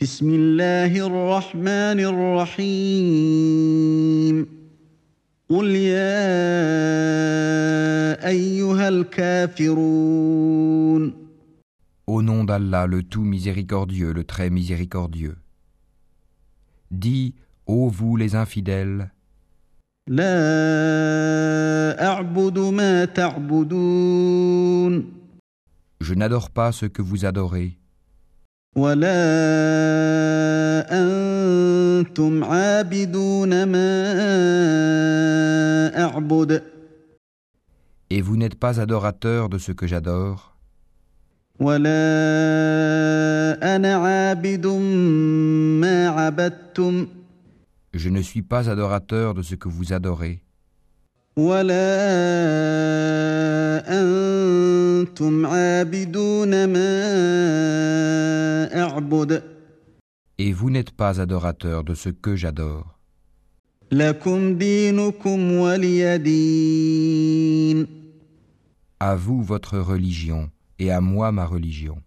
بسم الله الرحمن الرحيم قل يا أيها الكافرون Au nom d'Allah, le tout miséricordieux, le très miséricordieux. Dis, ô vous les infidèles, لا أعبد ما تعبدون je n'adore pas ce que vous adorez, ولا أنتم عابدون ما أعبد et vous n'êtes pas adorateurs de ce que j'adore, ولا أنا عابد ما عبدتم je ne suis pas adorateur de ce que vous adorez, ولا Et vous n'êtes pas adorateur de ce que j'adore. À vous votre religion et à moi ma religion.